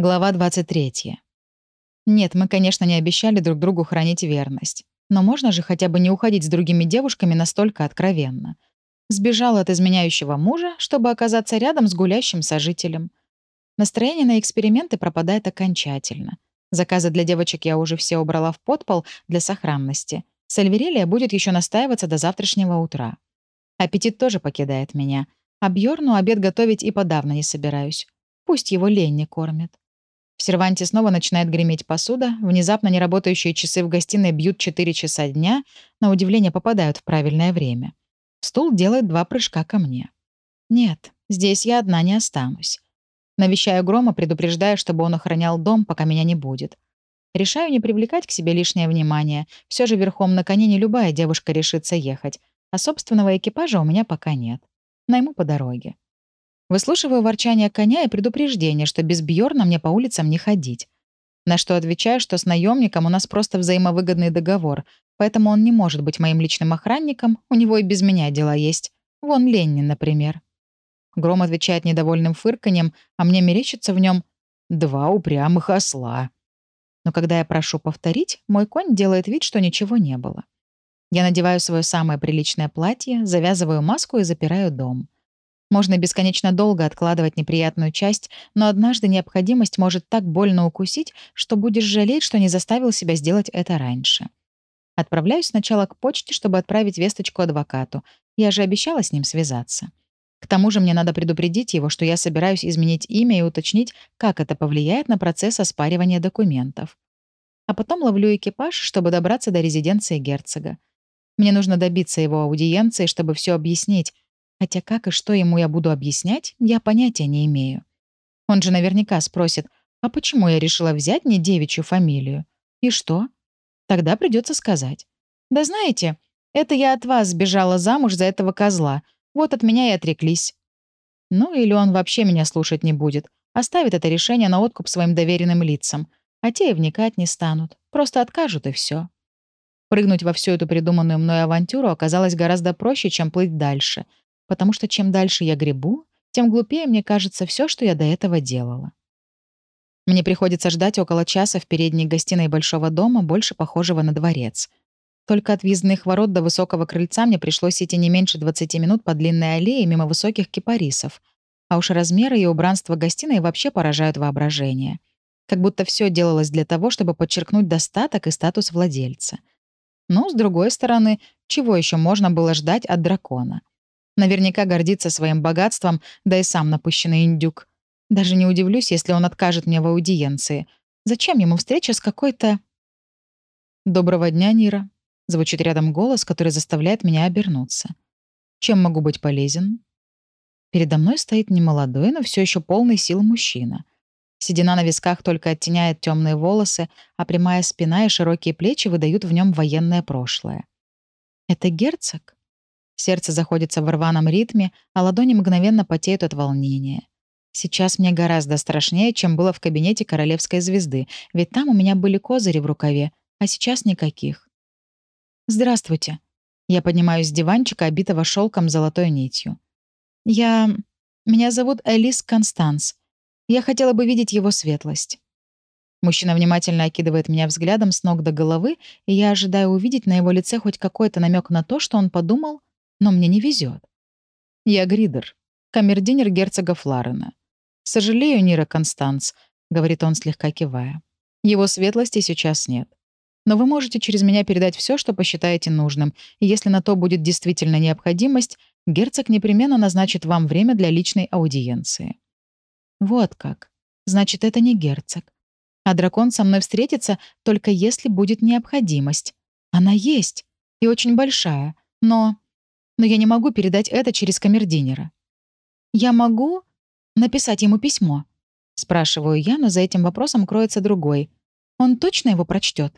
Глава 23. Нет, мы, конечно, не обещали друг другу хранить верность. Но можно же хотя бы не уходить с другими девушками настолько откровенно. Сбежал от изменяющего мужа, чтобы оказаться рядом с гулящим сожителем. Настроение на эксперименты пропадает окончательно. Заказы для девочек я уже все убрала в подпол для сохранности. Сальверелия будет еще настаиваться до завтрашнего утра. Аппетит тоже покидает меня. А Бьорну обед готовить и подавно не собираюсь. Пусть его лень не кормит. В серванте снова начинает греметь посуда, внезапно неработающие часы в гостиной бьют 4 часа дня, на удивление попадают в правильное время. Стул делает два прыжка ко мне. Нет, здесь я одна не останусь. Навещаю Грома, предупреждая, чтобы он охранял дом, пока меня не будет. Решаю не привлекать к себе лишнее внимание. Все же верхом на коне не любая девушка решится ехать, а собственного экипажа у меня пока нет. Найму по дороге. Выслушиваю ворчание коня и предупреждение, что без Бьорна мне по улицам не ходить. На что отвечаю, что с наемником у нас просто взаимовыгодный договор, поэтому он не может быть моим личным охранником, у него и без меня дела есть. Вон Ленни, например. Гром отвечает недовольным фырканьем, а мне мерещится в нем два упрямых осла. Но когда я прошу повторить, мой конь делает вид, что ничего не было. Я надеваю свое самое приличное платье, завязываю маску и запираю дом. Можно бесконечно долго откладывать неприятную часть, но однажды необходимость может так больно укусить, что будешь жалеть, что не заставил себя сделать это раньше. Отправляюсь сначала к почте, чтобы отправить весточку адвокату. Я же обещала с ним связаться. К тому же мне надо предупредить его, что я собираюсь изменить имя и уточнить, как это повлияет на процесс оспаривания документов. А потом ловлю экипаж, чтобы добраться до резиденции герцога. Мне нужно добиться его аудиенции, чтобы все объяснить, Хотя как и что ему я буду объяснять, я понятия не имею. Он же наверняка спросит, а почему я решила взять не девичью фамилию? И что? Тогда придется сказать. Да знаете, это я от вас сбежала замуж за этого козла. Вот от меня и отреклись. Ну или он вообще меня слушать не будет. Оставит это решение на откуп своим доверенным лицам. А те и вникать не станут. Просто откажут и все. Прыгнуть во всю эту придуманную мной авантюру оказалось гораздо проще, чем плыть дальше — потому что чем дальше я гребу, тем глупее мне кажется все, что я до этого делала. Мне приходится ждать около часа в передней гостиной большого дома, больше похожего на дворец. Только от въездных ворот до высокого крыльца мне пришлось идти не меньше 20 минут по длинной аллее мимо высоких кипарисов. А уж размеры и убранство гостиной вообще поражают воображение. Как будто все делалось для того, чтобы подчеркнуть достаток и статус владельца. Но, с другой стороны, чего еще можно было ждать от дракона? Наверняка гордится своим богатством, да и сам напыщенный индюк. Даже не удивлюсь, если он откажет мне в аудиенции. Зачем ему встреча с какой-то... «Доброго дня, Нира», — звучит рядом голос, который заставляет меня обернуться. «Чем могу быть полезен?» Передо мной стоит немолодой, но все еще полный сил мужчина. Седина на висках только оттеняет темные волосы, а прямая спина и широкие плечи выдают в нем военное прошлое. Это герцог? Сердце заходится в рваном ритме, а ладони мгновенно потеют от волнения. Сейчас мне гораздо страшнее, чем было в кабинете королевской звезды, ведь там у меня были козыри в рукаве, а сейчас никаких. «Здравствуйте». Я поднимаюсь с диванчика, обитого шелком золотой нитью. «Я... Меня зовут Элис Констанс. Я хотела бы видеть его светлость». Мужчина внимательно окидывает меня взглядом с ног до головы, и я ожидаю увидеть на его лице хоть какой-то намек на то, что он подумал, но мне не везет. Я Гридер, камердинер герцога Фларена. «Сожалею, Нира Констанц», — говорит он, слегка кивая. «Его светлости сейчас нет. Но вы можете через меня передать все, что посчитаете нужным, и если на то будет действительно необходимость, герцог непременно назначит вам время для личной аудиенции». Вот как. Значит, это не герцог. А дракон со мной встретится только если будет необходимость. Она есть. И очень большая. Но но я не могу передать это через камердинера. Я могу написать ему письмо? Спрашиваю я, но за этим вопросом кроется другой. Он точно его прочтет?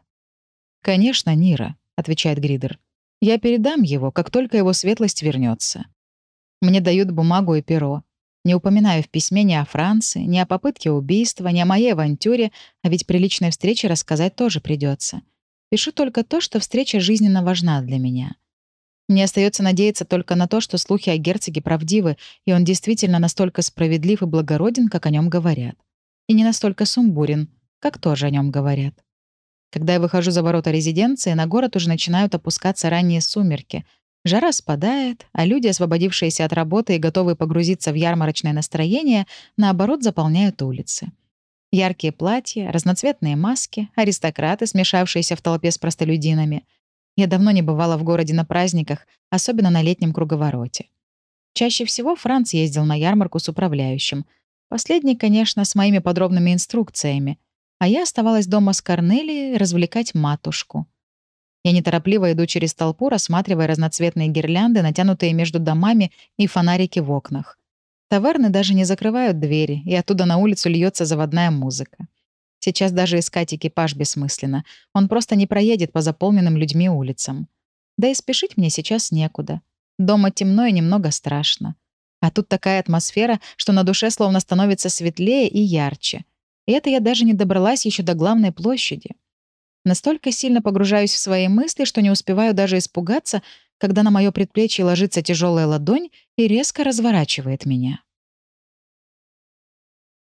Конечно, Нира, отвечает Гридер. Я передам его, как только его светлость вернется. Мне дают бумагу и перо. Не упоминаю в письме ни о Франции, ни о попытке убийства, ни о моей авантюре, а ведь при личной встрече рассказать тоже придется. Пишу только то, что встреча жизненно важна для меня. Мне остается надеяться только на то, что слухи о герцоге правдивы, и он действительно настолько справедлив и благороден, как о нем говорят. и не настолько сумбурен, как тоже о нем говорят. Когда я выхожу за ворота резиденции, на город уже начинают опускаться ранние сумерки. Жара спадает, а люди, освободившиеся от работы и готовые погрузиться в ярмарочное настроение, наоборот, заполняют улицы. Яркие платья, разноцветные маски, аристократы, смешавшиеся в толпе с простолюдинами. Я давно не бывала в городе на праздниках, особенно на летнем круговороте. Чаще всего Франц ездил на ярмарку с управляющим. Последний, конечно, с моими подробными инструкциями. А я оставалась дома с Корнелией развлекать матушку. Я неторопливо иду через толпу, рассматривая разноцветные гирлянды, натянутые между домами и фонарики в окнах. Таверны даже не закрывают двери, и оттуда на улицу льется заводная музыка. Сейчас даже искать экипаж бессмысленно. Он просто не проедет по заполненным людьми улицам. Да и спешить мне сейчас некуда. Дома темно и немного страшно. А тут такая атмосфера, что на душе словно становится светлее и ярче. И это я даже не добралась еще до главной площади. Настолько сильно погружаюсь в свои мысли, что не успеваю даже испугаться, когда на мое предплечье ложится тяжелая ладонь и резко разворачивает меня.